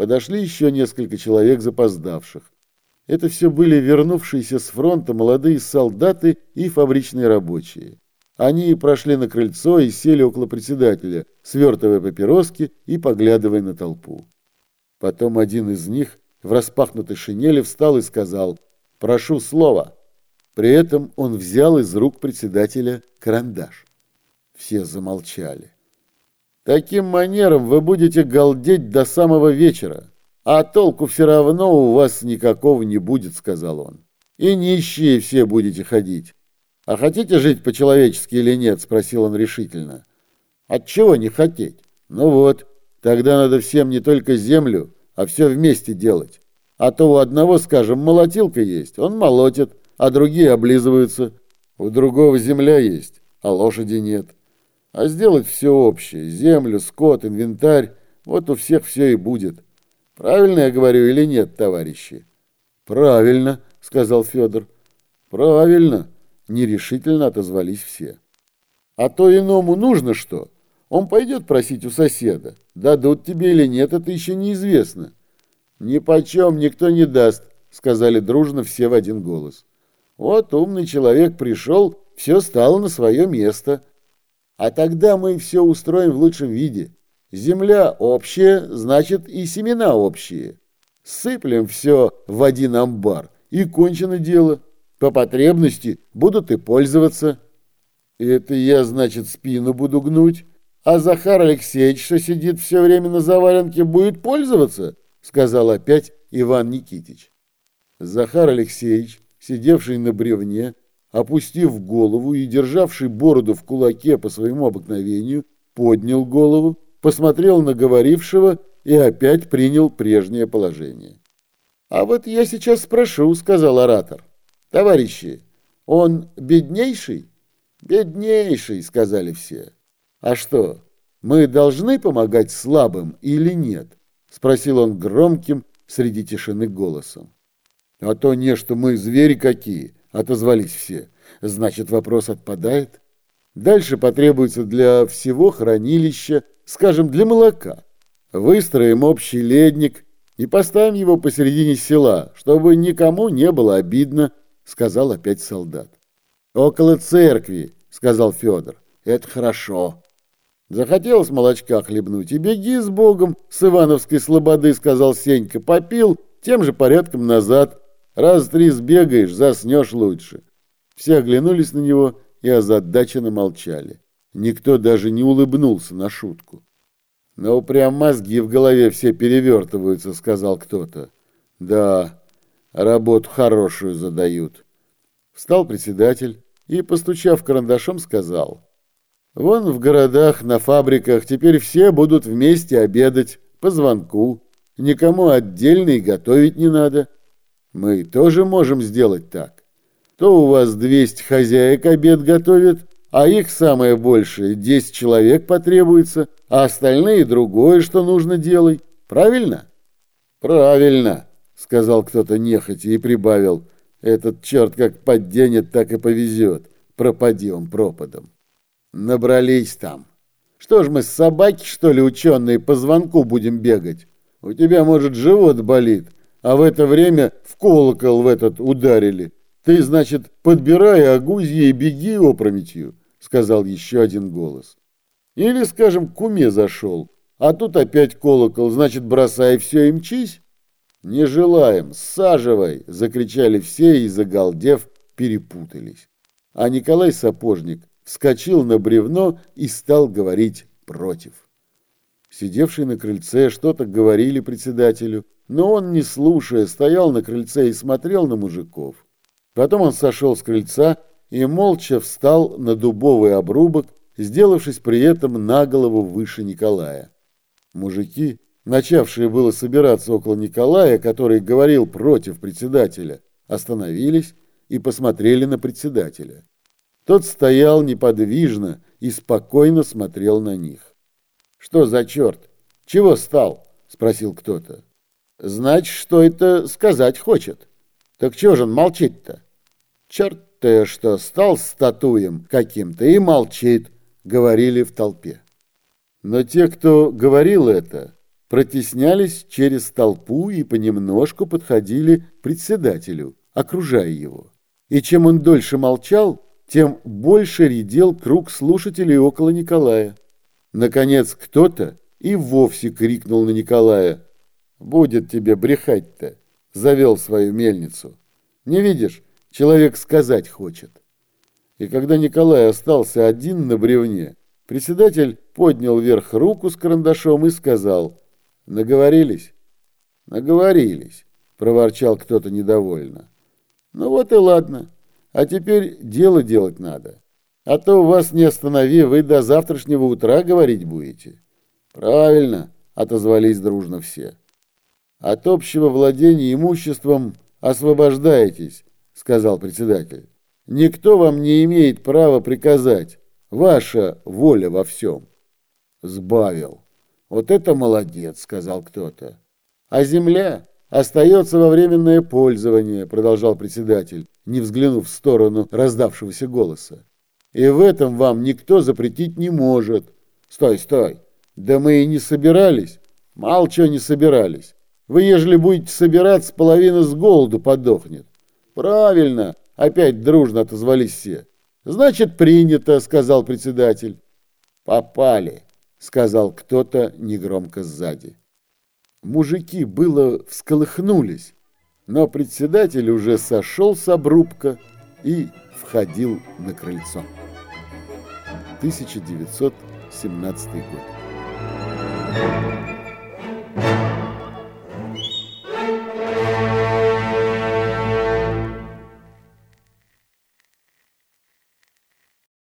Подошли еще несколько человек запоздавших. Это все были вернувшиеся с фронта молодые солдаты и фабричные рабочие. Они прошли на крыльцо и сели около председателя, свертывая папироски и поглядывая на толпу. Потом один из них в распахнутой шинели встал и сказал «Прошу слова». При этом он взял из рук председателя карандаш. Все замолчали. Таким манером вы будете галдеть до самого вечера, а толку все равно у вас никакого не будет, сказал он. И нищие все будете ходить. А хотите жить по-человечески или нет, спросил он решительно. Отчего не хотеть? Ну вот, тогда надо всем не только землю, а все вместе делать. А то у одного, скажем, молотилка есть, он молотит, а другие облизываются. У другого земля есть, а лошади нет а сделать все общее, землю, скот, инвентарь, вот у всех все и будет. Правильно я говорю или нет, товарищи? Правильно, сказал Федор. Правильно, нерешительно отозвались все. А то иному нужно что? Он пойдет просить у соседа. Дадут тебе или нет, это еще неизвестно. Ни почем никто не даст, сказали дружно все в один голос. Вот умный человек пришел, все стало на свое место – а тогда мы все устроим в лучшем виде. Земля общая, значит и семена общие. Сыплем все в один амбар, и кончено дело. По потребности будут и пользоваться. Это я, значит, спину буду гнуть. А Захар Алексеевич, что сидит все время на заваленке, будет пользоваться, сказал опять Иван Никитич. Захар Алексеевич, сидевший на бревне, опустив голову и державший бороду в кулаке по своему обыкновению, поднял голову, посмотрел на говорившего и опять принял прежнее положение. «А вот я сейчас спрошу», — сказал оратор. «Товарищи, он беднейший?» «Беднейший», — сказали все. «А что, мы должны помогать слабым или нет?» — спросил он громким среди тишины голосом. «А то не, что мы звери какие», Отозвались все. Значит, вопрос отпадает. Дальше потребуется для всего хранилища, скажем, для молока. Выстроим общий ледник и поставим его посередине села, чтобы никому не было обидно, сказал опять солдат. Около церкви, сказал Федор. Это хорошо. Захотелось молочка хлебнуть, и беги с Богом с Ивановской слободы, сказал Сенька. Попил, тем же порядком назад. Раз три сбегаешь, заснешь лучше. Все оглянулись на него и озадаченно молчали. Никто даже не улыбнулся на шутку. «Ну, прям мозги в голове все перевертываются», — сказал кто-то. «Да, работу хорошую задают». Встал председатель и, постучав карандашом, сказал. «Вон в городах, на фабриках теперь все будут вместе обедать по звонку. Никому отдельно и готовить не надо. Мы тоже можем сделать так. То у вас 200 хозяек обед готовят, а их самое большее 10 человек потребуется, а остальные другое, что нужно делать. Правильно? Правильно, сказал кто-то нехотя и прибавил. Этот черт как подденет, так и повезет. Пропади он пропадом. Набрались там. Что ж мы с собаки, что ли, ученые, по звонку будем бегать? У тебя, может, живот болит, а в это время в колокол в этот ударили. Ты, значит, подбирай агузье и беги опрометью, сказал еще один голос. Или, скажем, к куме зашел, а тут опять колокол, значит, бросай все и мчись. Не желаем, саживай, закричали все и, загалдев, перепутались. А Николай Сапожник вскочил на бревно и стал говорить против. Сидевшие на крыльце что-то говорили председателю, но он, не слушая, стоял на крыльце и смотрел на мужиков. Потом он сошел с крыльца и молча встал на дубовый обрубок, сделавшись при этом на голову выше Николая. Мужики, начавшие было собираться около Николая, который говорил против председателя, остановились и посмотрели на председателя. Тот стоял неподвижно и спокойно смотрел на них. «Что за черт? Чего стал?» — спросил кто-то. Значит, что это сказать хочет. Так чего же он молчит-то? Черт-то, что стал статуем каким-то и молчит, говорили в толпе. Но те, кто говорил это, протеснялись через толпу и понемножку подходили к председателю, окружая его. И чем он дольше молчал, тем больше редел круг слушателей около Николая. Наконец кто-то и вовсе крикнул на Николая. «Будет тебе брехать-то!» Завел свою мельницу. «Не видишь, человек сказать хочет». И когда Николай остался один на бревне, председатель поднял вверх руку с карандашом и сказал «Наговорились?» «Наговорились», — проворчал кто-то недовольно. «Ну вот и ладно, а теперь дело делать надо. А то вас не останови, вы до завтрашнего утра говорить будете». «Правильно», — отозвались дружно все. «От общего владения имуществом освобождаетесь», — сказал председатель. Никто вам не имеет права приказать. Ваша воля во всем. Сбавил. Вот это молодец, сказал кто-то. А земля остается во временное пользование, продолжал председатель, не взглянув в сторону раздавшегося голоса. И в этом вам никто запретить не может. Стой, стой. Да мы и не собирались. Мало чего не собирались. Вы, ежели будете собираться, половина с голоду подохнет. Правильно, Опять дружно отозвались все. «Значит, принято», — сказал председатель. «Попали», — сказал кто-то негромко сзади. Мужики было всколыхнулись, но председатель уже сошел с обрубка и входил на крыльцо. 1917 год.